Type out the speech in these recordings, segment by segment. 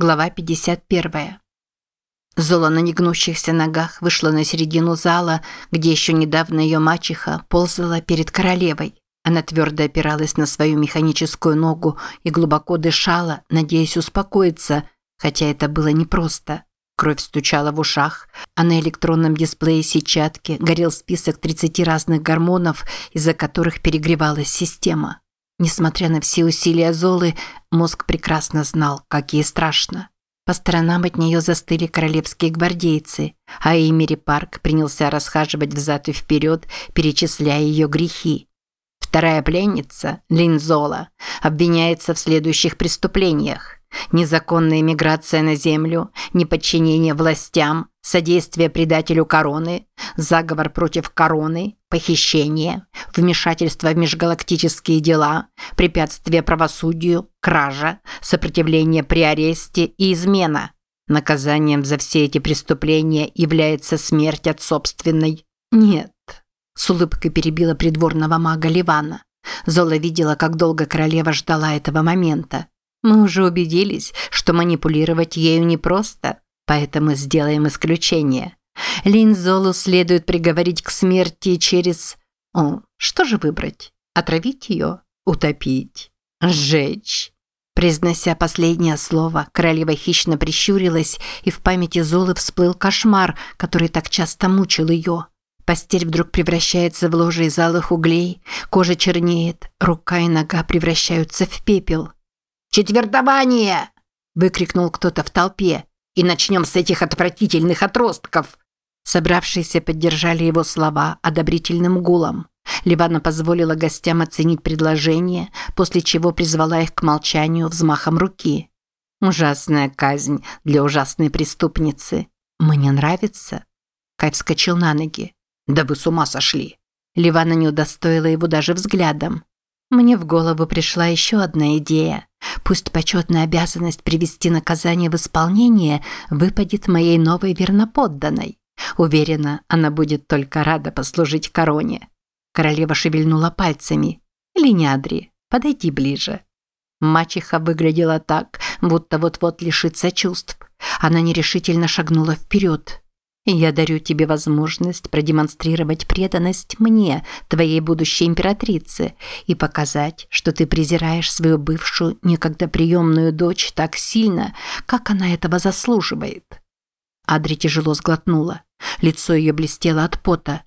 Глава 51. Зола на негнущихся ногах вышла на середину зала, где еще недавно ее мачеха ползала перед королевой. Она твердо опиралась на свою механическую ногу и глубоко дышала, надеясь успокоиться, хотя это было непросто. Кровь стучала в ушах, а на электронном дисплее сетчатки горел список 30 разных гормонов, из-за которых перегревалась система. Несмотря на все усилия Золы, мозг прекрасно знал, как ей страшно. По сторонам от нее застыли королевские гвардейцы, а Эмери Парк принялся расхаживать взад и вперед, перечисляя ее грехи. Вторая пленница, Линзола, обвиняется в следующих преступлениях незаконная миграция на землю, неподчинение властям, содействие предателю короны, заговор против короны, похищение, вмешательство в межгалактические дела, препятствие правосудию, кража, сопротивление при аресте и измена. Наказанием за все эти преступления является смерть от собственной. Нет. С улыбкой перебила придворного мага Ливана. Зола видела, как долго королева ждала этого момента. Мы уже убедились, что манипулировать ею непросто, поэтому сделаем исключение. Линзолу следует приговорить к смерти через... О, что же выбрать? Отравить ее? Утопить? Сжечь? Произнося последнее слово, королева хищно прищурилась, и в памяти Золы всплыл кошмар, который так часто мучил ее. Постель вдруг превращается в ложе из алых углей, кожа чернеет, рука и нога превращаются в пепел – «Четвертование!» – выкрикнул кто-то в толпе. «И начнем с этих отвратительных отростков!» Собравшиеся поддержали его слова одобрительным гулом. Ливана позволила гостям оценить предложение, после чего призвала их к молчанию взмахом руки. «Ужасная казнь для ужасной преступницы. Мне нравится». Кай вскочил на ноги. «Да вы с ума сошли!» Ливана не удостоила его даже взглядом. Мне в голову пришла еще одна идея. Пусть почетная обязанность привести наказание в исполнение выпадет моей новой верноподданной. Уверена, она будет только рада послужить короне. Королева шевельнула пальцами. Линядри, подойди ближе. Мачеха выглядела так, будто вот-вот лишится чувств. Она нерешительно шагнула вперед. Я дарю тебе возможность продемонстрировать преданность мне, твоей будущей императрице, и показать, что ты презираешь свою бывшую некогда приемную дочь так сильно, как она этого заслуживает». Адри тяжело сглотнула. Лицо ее блестело от пота.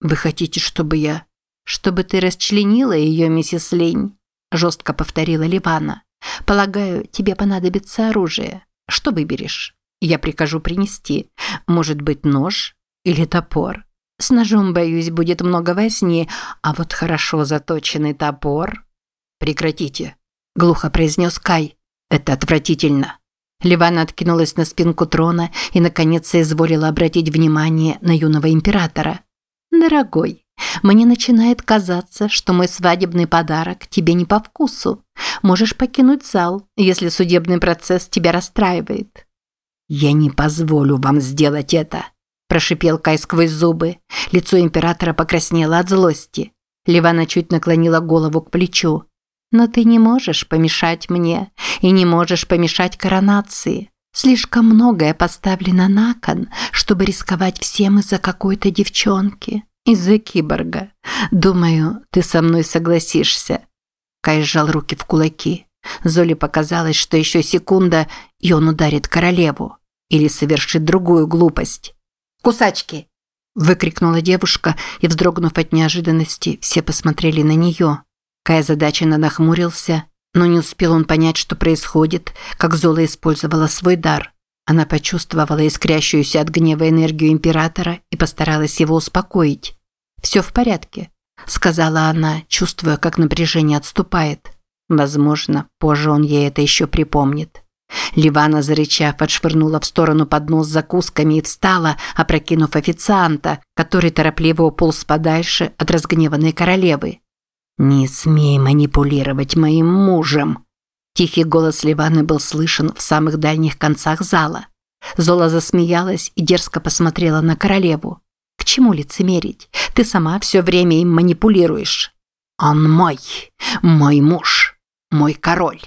«Вы хотите, чтобы я...» «Чтобы ты расчленила ее, миссис Лень», – жестко повторила Ливана. «Полагаю, тебе понадобится оружие. Что выберешь?» Я прикажу принести. Может быть, нож или топор. С ножом, боюсь, будет много возни, а вот хорошо заточенный топор... Прекратите, глухо произнес Кай. Это отвратительно. Ливана откинулась на спинку трона и, наконец, соизволила обратить внимание на юного императора. «Дорогой, мне начинает казаться, что мой свадебный подарок тебе не по вкусу. Можешь покинуть зал, если судебный процесс тебя расстраивает. «Я не позволю вам сделать это», – прошипел Кай сквозь зубы. Лицо императора покраснело от злости. Ливана чуть наклонила голову к плечу. «Но ты не можешь помешать мне и не можешь помешать коронации. Слишком многое поставлено на кон, чтобы рисковать всем из-за какой-то девчонки, из-за киборга. Думаю, ты со мной согласишься». Кай сжал руки в кулаки. Золе показалось, что еще секунда, и он ударит королеву или совершит другую глупость. «Кусачки!» – выкрикнула девушка, и, вздрогнув от неожиданности, все посмотрели на нее. Кай озадаченно нахмурился, но не успел он понять, что происходит, как Зола использовала свой дар. Она почувствовала искрящуюся от гнева энергию императора и постаралась его успокоить. «Все в порядке», – сказала она, чувствуя, как напряжение отступает. Возможно, позже он ей это еще припомнит. Ливана, зарычав, отшвырнула в сторону поднос с закусками и встала, опрокинув официанта, который торопливо уполз подальше от разгневанной королевы. «Не смей манипулировать моим мужем!» Тихий голос Ливаны был слышен в самых дальних концах зала. Зола засмеялась и дерзко посмотрела на королеву. «К чему лицемерить? Ты сама все время им манипулируешь». «Он мой, мой муж, мой король.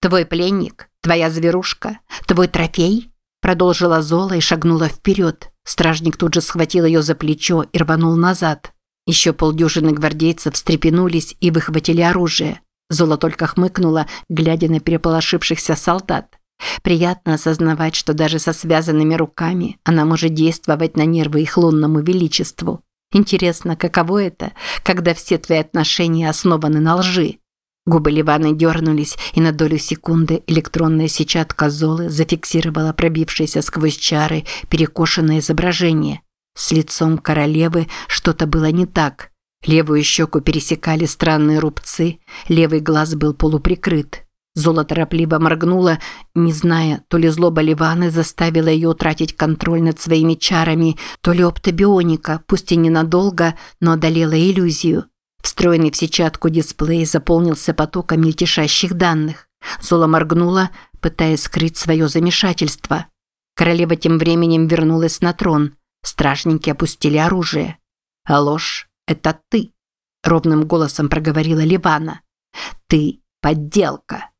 Твой пленник Твоя зверушка? Твой трофей?» Продолжила Зола и шагнула вперед. Стражник тут же схватил ее за плечо и рванул назад. Еще полдюжины гвардейцев встрепенулись и выхватили оружие. Зола только хмыкнула, глядя на переполошившихся солдат. Приятно осознавать, что даже со связанными руками она может действовать на нервы их лунному величеству. Интересно, каково это, когда все твои отношения основаны на лжи? Губы Ливаны дернулись, и на долю секунды электронная сетчатка Золы зафиксировала пробившееся сквозь чары перекошенное изображение. С лицом королевы что-то было не так. Левую щеку пересекали странные рубцы, левый глаз был полуприкрыт. Зола торопливо моргнула, не зная, то ли злоба Ливаны заставила ее утратить контроль над своими чарами, то ли оптобионика, пусть и ненадолго, но одолела иллюзию. Встроенный в сетчатку дисплей заполнился потоком мельтешащих данных. Зола моргнула, пытаясь скрыть свое замешательство. Королева тем временем вернулась на трон. Стражники опустили оружие. «А ложь – это ты», – ровным голосом проговорила Ливана. «Ты – подделка».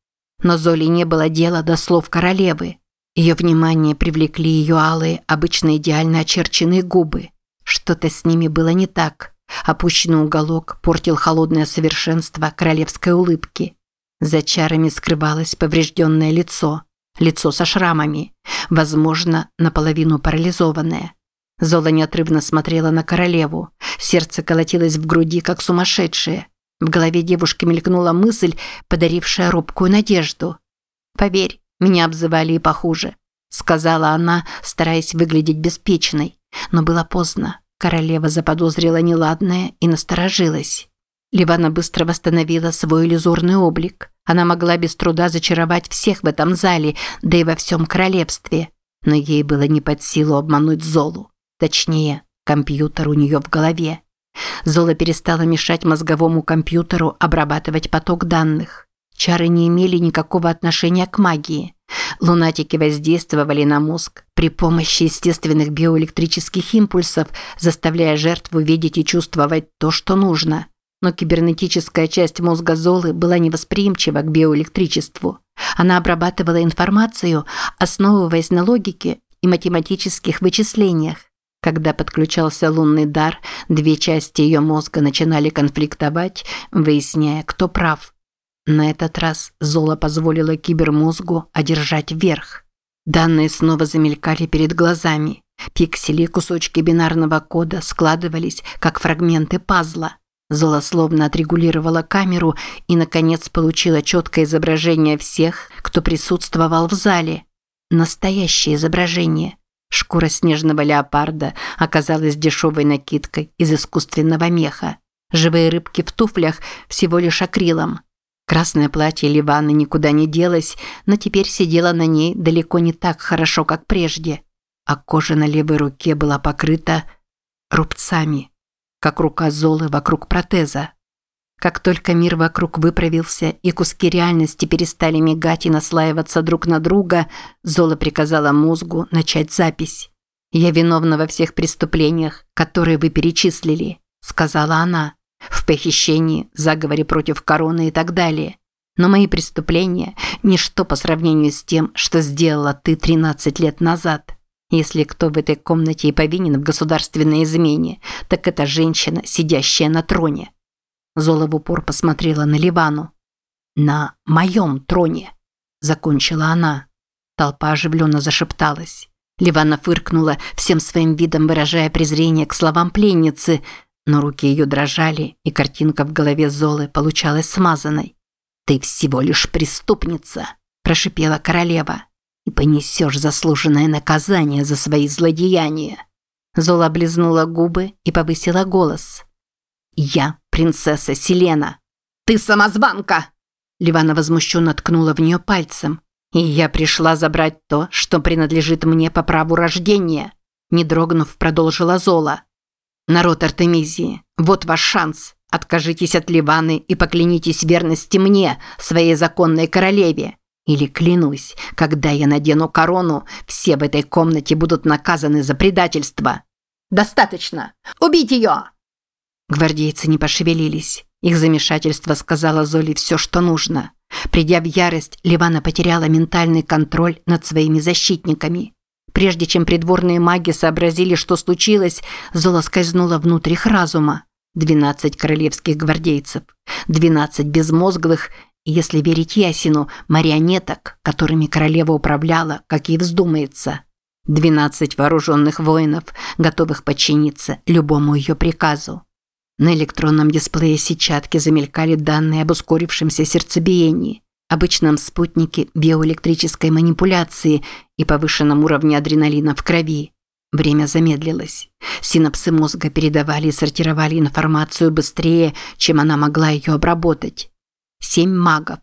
Но Золе не было дела до слов королевы. Ее внимание привлекли ее алые, обычно идеально очерченные губы. Что-то с ними было не так. Опущенный уголок портил холодное совершенство королевской улыбки. За чарами скрывалось поврежденное лицо. Лицо со шрамами. Возможно, наполовину парализованное. Зола неотрывно смотрела на королеву. Сердце колотилось в груди, как сумасшедшее. В голове девушки мелькнула мысль, подарившая робкую надежду. «Поверь, меня обзывали и похуже», – сказала она, стараясь выглядеть беспечной. Но было поздно. Королева заподозрила неладное и насторожилась. Ливана быстро восстановила свой иллюзорный облик. Она могла без труда зачаровать всех в этом зале, да и во всем королевстве. Но ей было не под силу обмануть Золу. Точнее, компьютер у нее в голове. Зола перестала мешать мозговому компьютеру обрабатывать поток данных. Чары не имели никакого отношения к магии. Лунатики воздействовали на мозг при помощи естественных биоэлектрических импульсов, заставляя жертву видеть и чувствовать то, что нужно. Но кибернетическая часть мозга Золы была невосприимчива к биоэлектричеству. Она обрабатывала информацию, основываясь на логике и математических вычислениях, когда подключался лунный дар, две части ее мозга начинали конфликтовать, выясняя, кто прав. На этот раз Зола позволила кибермозгу одержать верх. Данные снова замелькали перед глазами. Пиксели кусочки бинарного кода складывались, как фрагменты пазла. Зола словно отрегулировала камеру и, наконец, получила четкое изображение всех, кто присутствовал в зале. Настоящее изображение – Шкура снежного леопарда оказалась дешевой накидкой из искусственного меха. Живые рыбки в туфлях всего лишь акрилом. Красное платье Ливаны никуда не делось, но теперь сидело на ней далеко не так хорошо, как прежде. А кожа на левой руке была покрыта рубцами, как рука Золы вокруг протеза. Как только мир вокруг выправился и куски реальности перестали мигать и наслаиваться друг на друга, Зола приказала мозгу начать запись. «Я виновна во всех преступлениях, которые вы перечислили», – сказала она. «В похищении, заговоре против короны и так далее. Но мои преступления – ничто по сравнению с тем, что сделала ты 13 лет назад. Если кто в этой комнате и повинен в государственной измене, так это женщина, сидящая на троне». Зола в упор посмотрела на Ливану. «На моем троне», – закончила она. Толпа оживленно зашепталась. Ливана фыркнула, всем своим видом выражая презрение к словам пленницы, но руки ее дрожали, и картинка в голове Золы получалась смазанной. «Ты всего лишь преступница», – прошипела королева, – «и понесешь заслуженное наказание за свои злодеяния». Зола облизнула губы и повысила голос. «Я принцесса Селена». «Ты самозванка!» Ливана возмущенно ткнула в нее пальцем. «И я пришла забрать то, что принадлежит мне по праву рождения», не дрогнув, продолжила Зола. «Народ Артемизии, вот ваш шанс. Откажитесь от Ливаны и поклянитесь верности мне, своей законной королеве. Или клянусь, когда я надену корону, все в этой комнате будут наказаны за предательство». «Достаточно! Убить ее!» Гвардейцы не пошевелились. Их замешательство сказала Золи все, что нужно. Придя в ярость, Ливана потеряла ментальный контроль над своими защитниками. Прежде чем придворные маги сообразили, что случилось, Зола скользнула внутрь их разума. Двенадцать королевских гвардейцев, двенадцать безмозглых, если верить Ясину, марионеток, которыми королева управляла, как ей вздумается. Двенадцать вооруженных воинов, готовых подчиниться любому ее приказу. На электронном дисплее сетчатки замелькали данные об ускорившемся сердцебиении, обычном спутнике биоэлектрической манипуляции и повышенном уровне адреналина в крови. Время замедлилось. Синапсы мозга передавали и сортировали информацию быстрее, чем она могла ее обработать. Семь магов.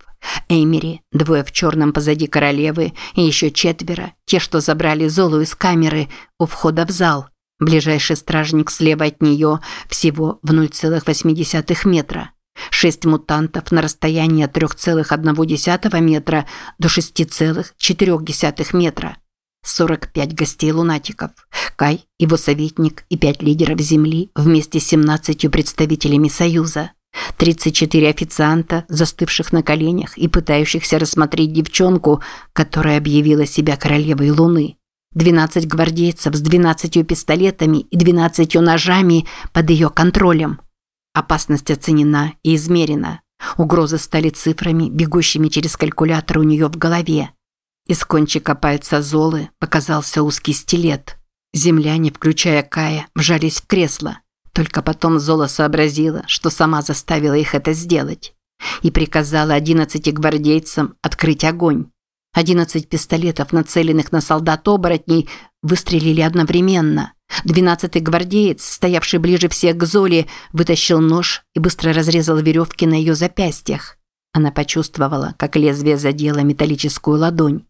Эймери, двое в черном позади королевы и еще четверо, те, что забрали Золу из камеры у входа в зал – Ближайший стражник слева от нее всего в 0,8 метра. Шесть мутантов на расстоянии от 3,1 метра до 6,4 метра. 45 гостей-лунатиков. Кай, его советник и пять лидеров Земли вместе с 17 представителями Союза. 34 официанта, застывших на коленях и пытающихся рассмотреть девчонку, которая объявила себя королевой Луны. 12 гвардейцев с 12 пистолетами и 12 ножами под ее контролем. Опасность оценена и измерена. Угрозы стали цифрами, бегущими через калькулятор у нее в голове. Из кончика пальца Золы показался узкий стилет. Земляне, включая Кая, вжались в кресло. Только потом Зола сообразила, что сама заставила их это сделать. И приказала одиннадцати гвардейцам открыть огонь. Одиннадцать пистолетов, нацеленных на солдат-оборотней, выстрелили одновременно. Двенадцатый гвардеец, стоявший ближе всех к Золе, вытащил нож и быстро разрезал веревки на ее запястьях. Она почувствовала, как лезвие задело металлическую ладонь.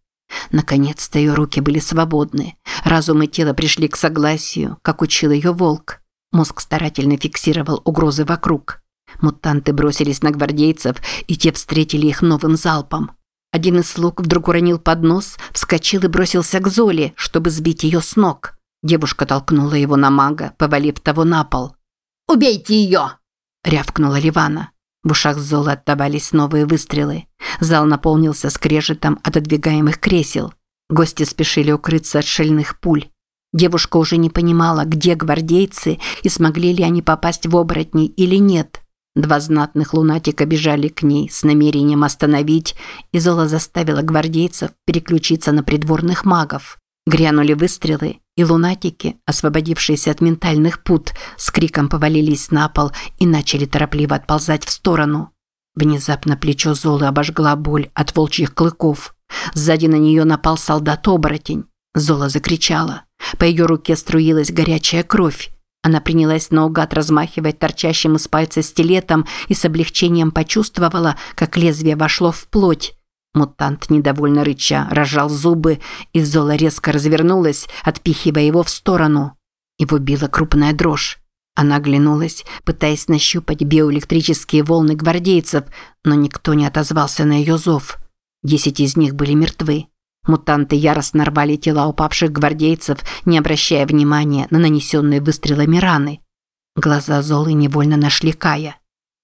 Наконец-то ее руки были свободны. Разум и тело пришли к согласию, как учил ее волк. Мозг старательно фиксировал угрозы вокруг. Мутанты бросились на гвардейцев, и те встретили их новым залпом. Один из слуг вдруг уронил поднос, вскочил и бросился к Золе, чтобы сбить ее с ног. Девушка толкнула его на мага, повалив того на пол. «Убейте ее!» – рявкнула Ливана. В ушах Золы отдавались новые выстрелы. Зал наполнился скрежетом отодвигаемых кресел. Гости спешили укрыться от шальных пуль. Девушка уже не понимала, где гвардейцы и смогли ли они попасть в оборотни или нет. Два знатных лунатика бежали к ней с намерением остановить, и Зола заставила гвардейцев переключиться на придворных магов. Грянули выстрелы, и лунатики, освободившиеся от ментальных пут, с криком повалились на пол и начали торопливо отползать в сторону. Внезапно плечо Золы обожгла боль от волчьих клыков. Сзади на нее напал солдат-оборотень. Зола закричала. По ее руке струилась горячая кровь. Она принялась наугад размахивать торчащим из пальца стилетом и с облегчением почувствовала, как лезвие вошло в плоть. Мутант, недовольно рыча, разжал зубы, и Зола резко развернулась, отпихивая его в сторону. Его била крупная дрожь. Она оглянулась, пытаясь нащупать биоэлектрические волны гвардейцев, но никто не отозвался на ее зов. Десять из них были мертвы. Мутанты яростно рвали тела упавших гвардейцев, не обращая внимания на нанесенные выстрелами раны. Глаза Золы невольно нашли Кая.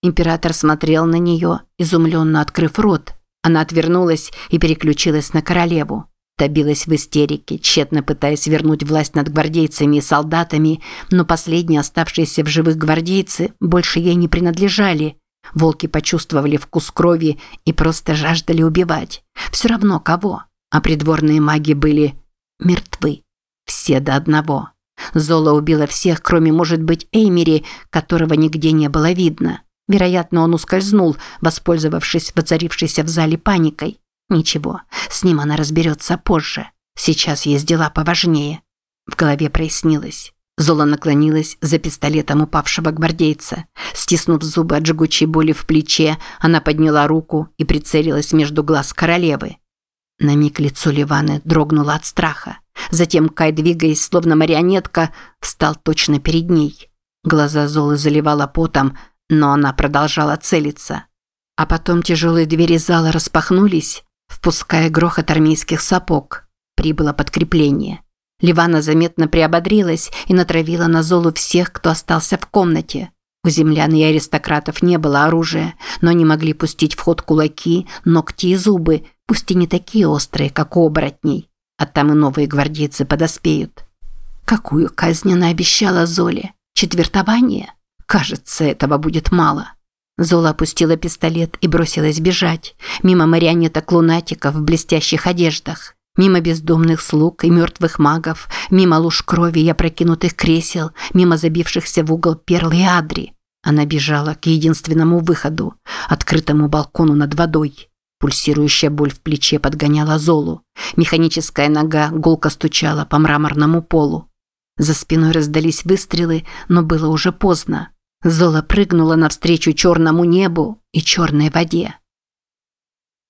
Император смотрел на нее, изумленно открыв рот. Она отвернулась и переключилась на королеву. Добилась в истерике, тщетно пытаясь вернуть власть над гвардейцами и солдатами, но последние оставшиеся в живых гвардейцы больше ей не принадлежали. Волки почувствовали вкус крови и просто жаждали убивать. Все равно кого а придворные маги были мертвы. Все до одного. Зола убила всех, кроме, может быть, Эймери, которого нигде не было видно. Вероятно, он ускользнул, воспользовавшись воцарившейся в зале паникой. Ничего, с ним она разберется позже. Сейчас есть дела поважнее. В голове прояснилось. Зола наклонилась за пистолетом упавшего гвардейца. Стиснув зубы от жгучей боли в плече, она подняла руку и прицелилась между глаз королевы. На миг лицо Ливаны дрогнуло от страха. Затем Кай, двигаясь словно марионетка, встал точно перед ней. Глаза Золы заливала потом, но она продолжала целиться. А потом тяжелые двери зала распахнулись, впуская грохот армейских сапог. Прибыло подкрепление. Ливана заметно приободрилась и натравила на Золу всех, кто остался в комнате. У землян и аристократов не было оружия, но они могли пустить в ход кулаки, ногти и зубы, пусть и не такие острые, как у оборотней. А там и новые гвардейцы подоспеют. Какую казнь она обещала Золе? Четвертование? Кажется, этого будет мало. Зола опустила пистолет и бросилась бежать. Мимо марионеток-лунатиков в блестящих одеждах. Мимо бездомных слуг и мертвых магов. Мимо луж крови и опрокинутых кресел. Мимо забившихся в угол перл и адри. Она бежала к единственному выходу – открытому балкону над водой. Пульсирующая боль в плече подгоняла Золу. Механическая нога гулко стучала по мраморному полу. За спиной раздались выстрелы, но было уже поздно. Зола прыгнула навстречу черному небу и черной воде.